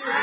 Thank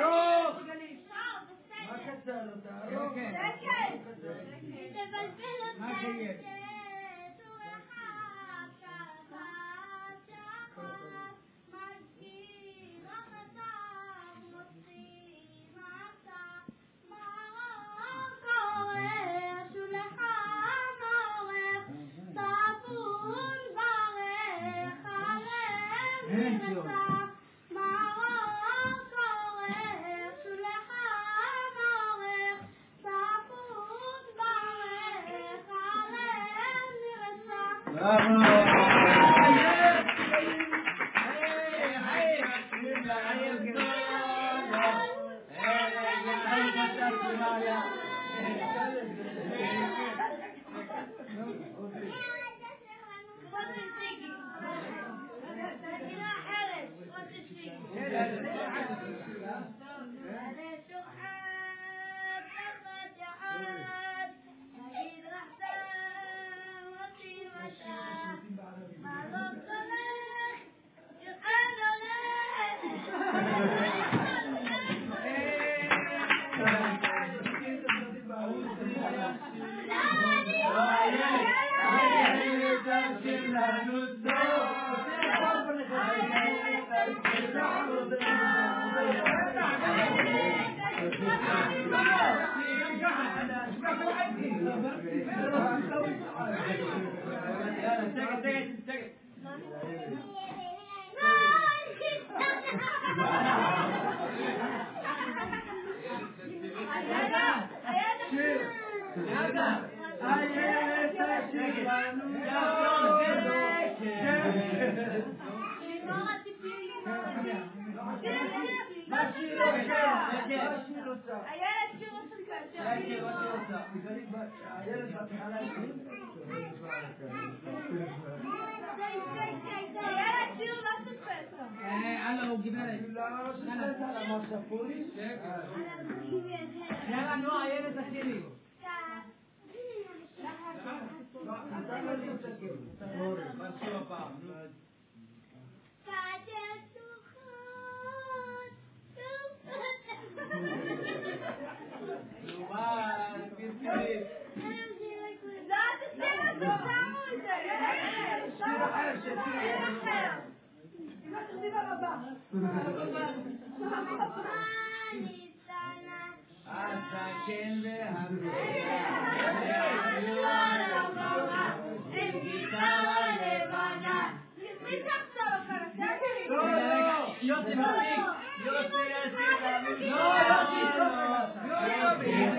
روح ما كسرتها روح ما كسرتها Έλα ο Γκυμέρες. Έλα νό, αέρες αχύρι. Έλα νό, αέρες αχύρι. הזקן יוסי מספיק. אבל די, לקחנו את הזמן, די. עכשיו לימור, עכשיו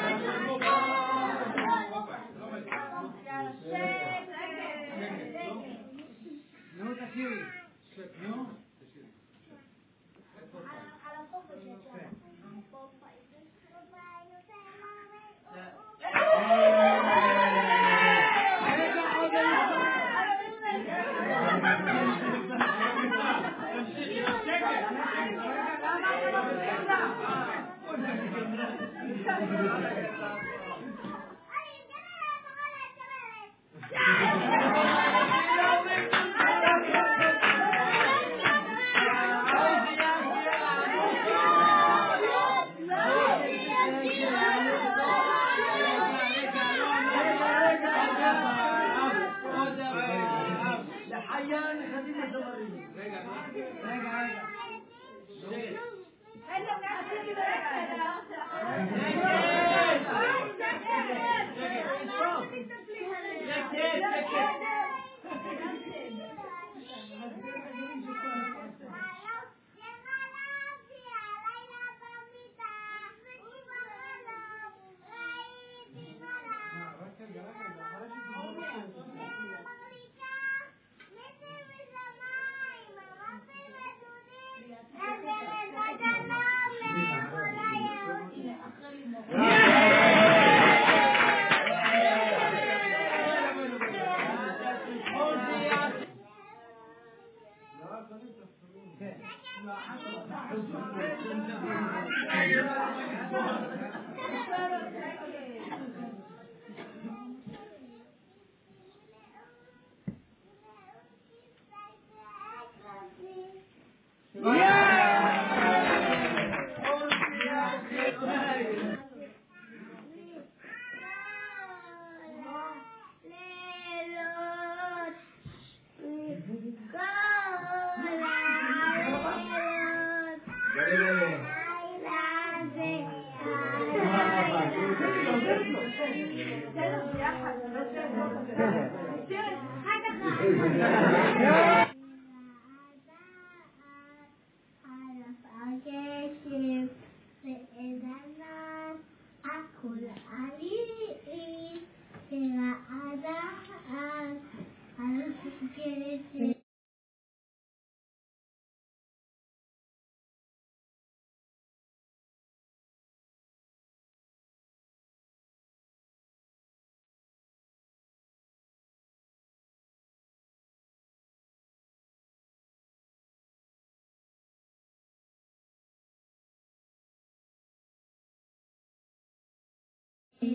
Do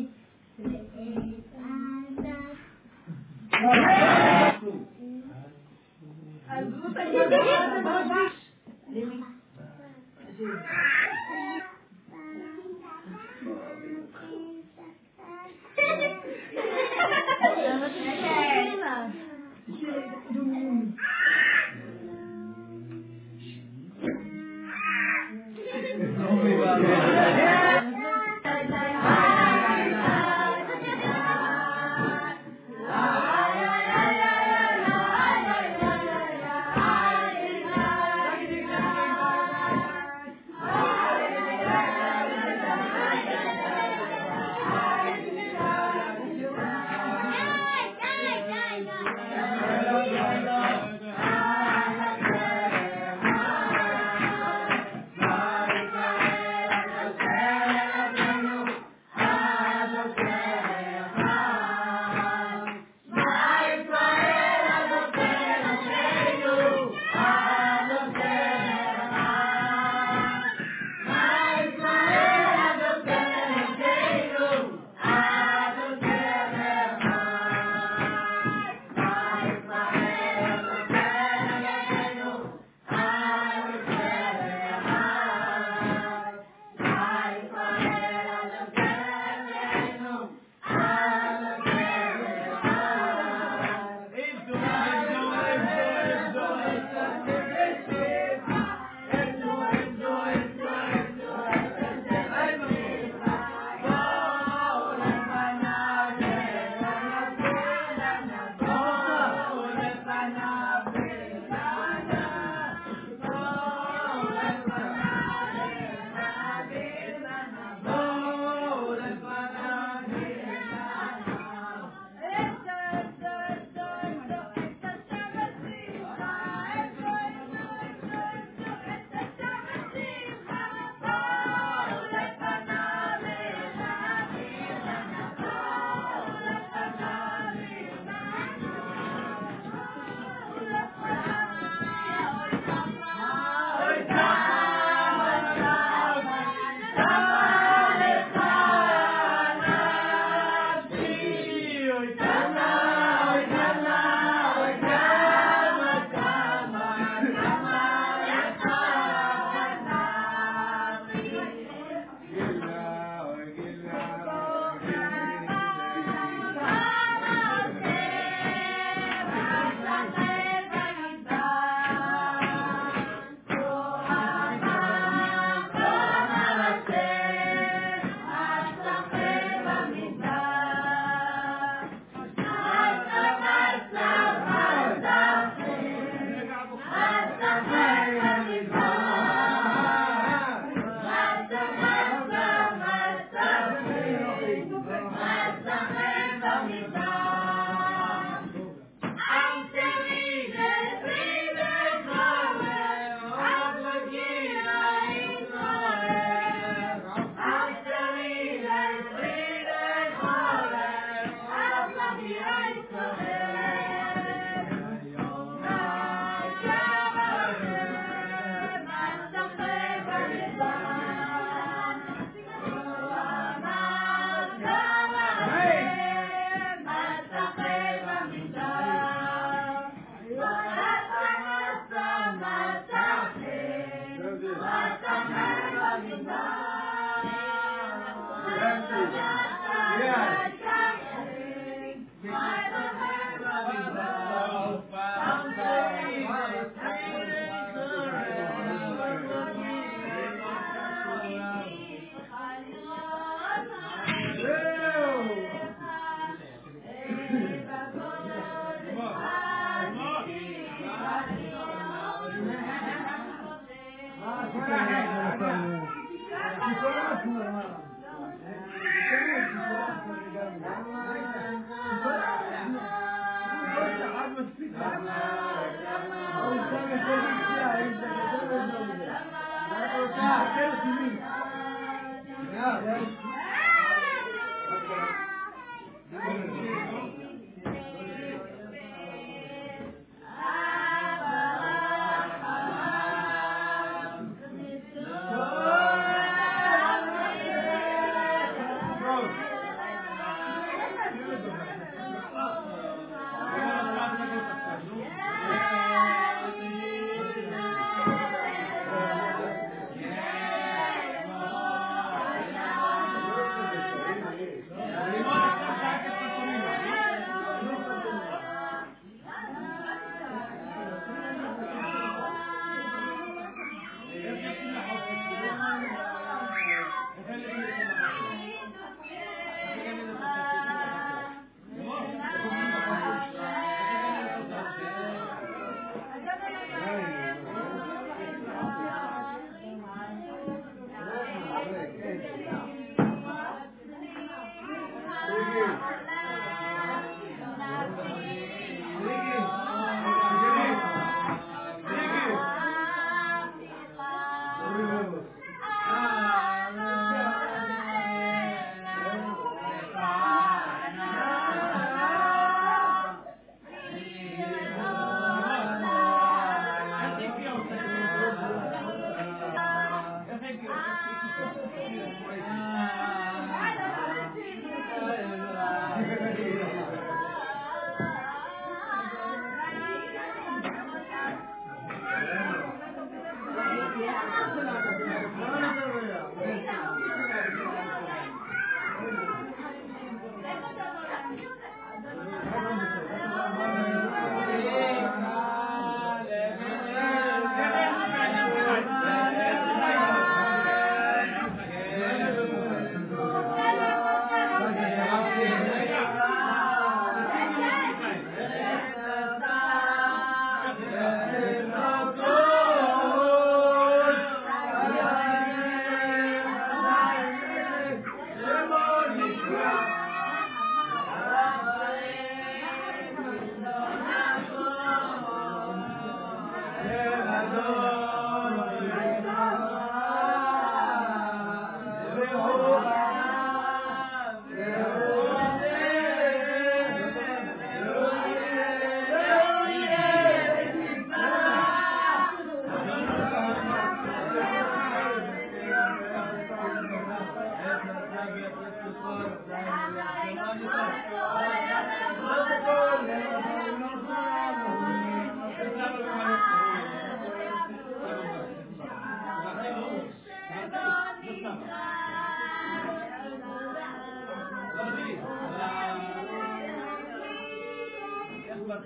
mundo.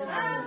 Thank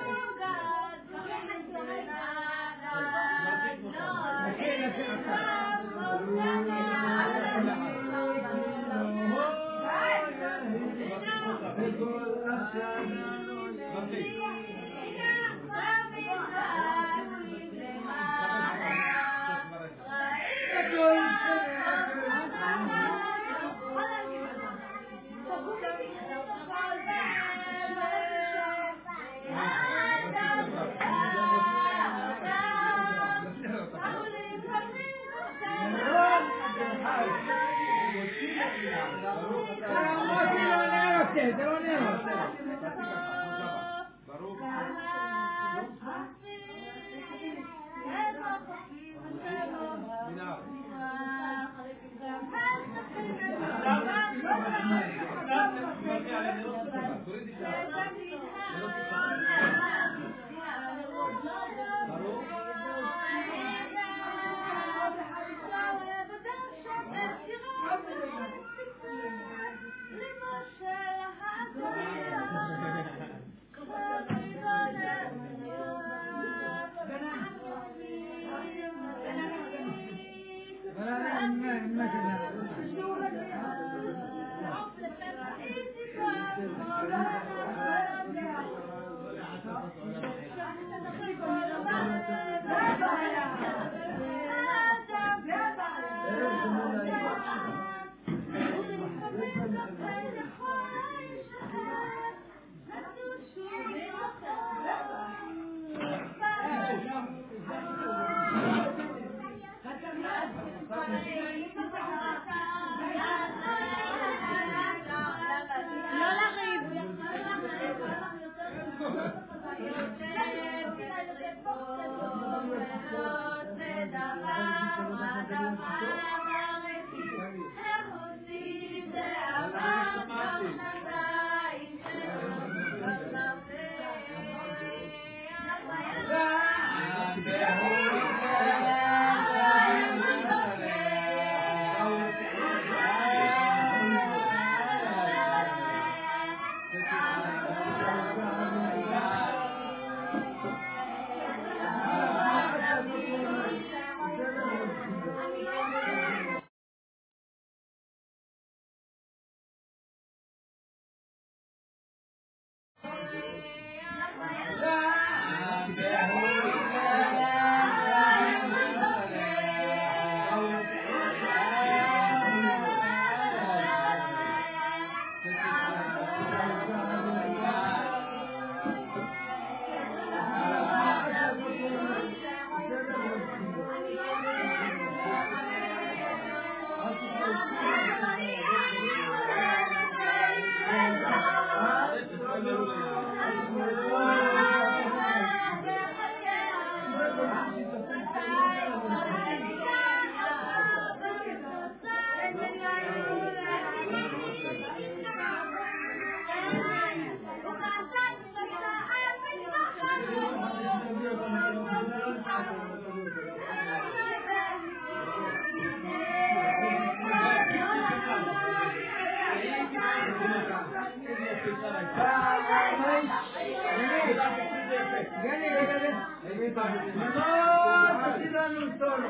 No, estoy dando un solo.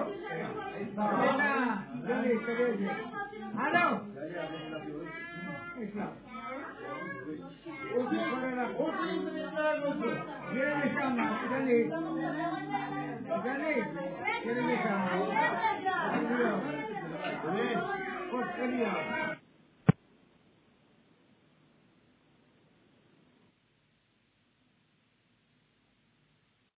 Venga. Ah, no. Viene